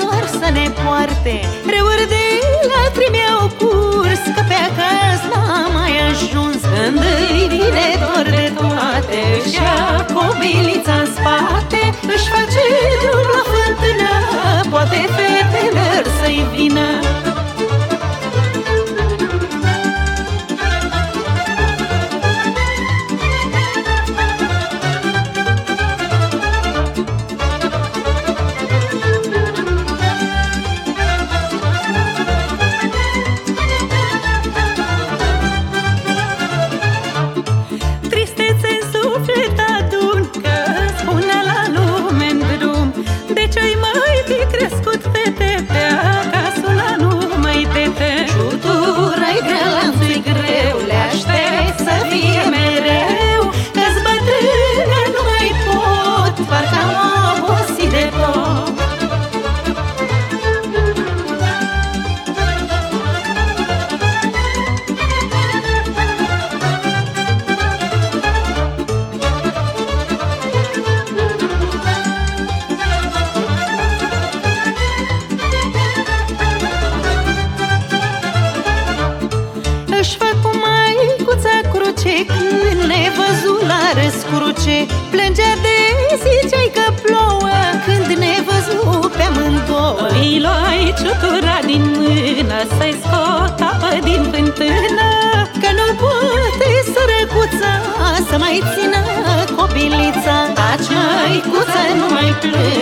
doar să ne poarte. Reuri de lacrimi au curs Că pe acasă n-a mai ajuns. Când îi vine dor de toate Și a cobilița în spate Își face drum Când nevăzut la răscruce Plângea de ziceai că plouă Când nevăzut pe amândouă. Îi luai ciutura din mână Să-i scot apă din fântână Că nu poate sărăcuța Să mai țină copilița. Taci măicuță, nu mai plângi